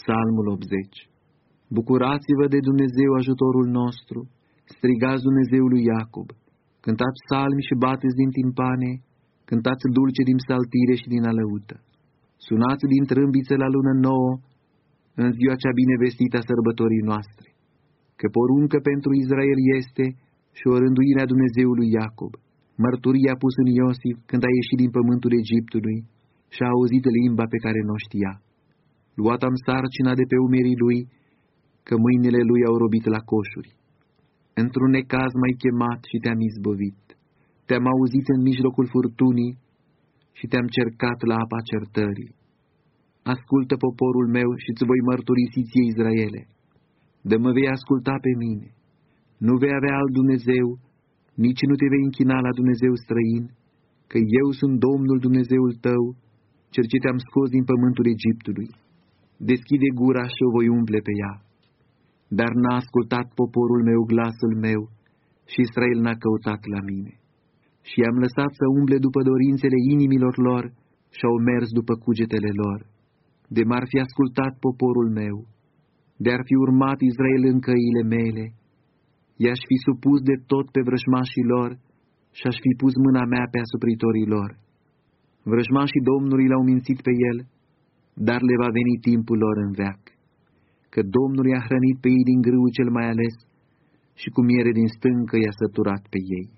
Psalmul 80 Bucurați-vă de Dumnezeu ajutorul nostru, strigați Dumnezeului Iacob, cântați psalmi și bateți din timpane, cântați dulce din saltire și din alăută. Sunați din trâmbițe la lună nouă, în ziua cea bine vestită a sărbătorii noastre, că poruncă pentru Israel este și o rânduire a Dumnezeului Iacob, mărturia pus în Iosif când a ieșit din pământul Egiptului și a auzit limba pe care nu știa. Luat am sarcina de pe umerii lui, că mâinile lui au robit la coșuri. Într-un necaz m-ai chemat și te-am izbăvit. Te-am auzit în mijlocul furtunii și te-am cercat la apa certării. Ascultă poporul meu și îți voi mărturisi ție Israele. De mă vei asculta pe mine. Nu vei avea alt Dumnezeu, nici nu te vei închina la Dumnezeu străin, că eu sunt Domnul Dumnezeul tău, cel ce te-am scos din pământul Egiptului. Deschide gura și o voi umple pe ea. Dar n-a ascultat poporul meu glasul meu și Israel n-a căutat la mine. Și i-am lăsat să umble după dorințele inimilor lor și au mers după cugetele lor. De m-ar fi ascultat poporul meu, de-ar fi urmat Israel în căile mele, i-aș fi supus de tot pe vrăjmașii lor și aș fi pus mâna mea pe asupritorii lor. Vrăjmașii Domnului l-au mințit pe el, dar le va veni timpul lor în veac, că Domnul i-a hrănit pe ei din grâu cel mai ales și cu miere din stâncă i-a săturat pe ei.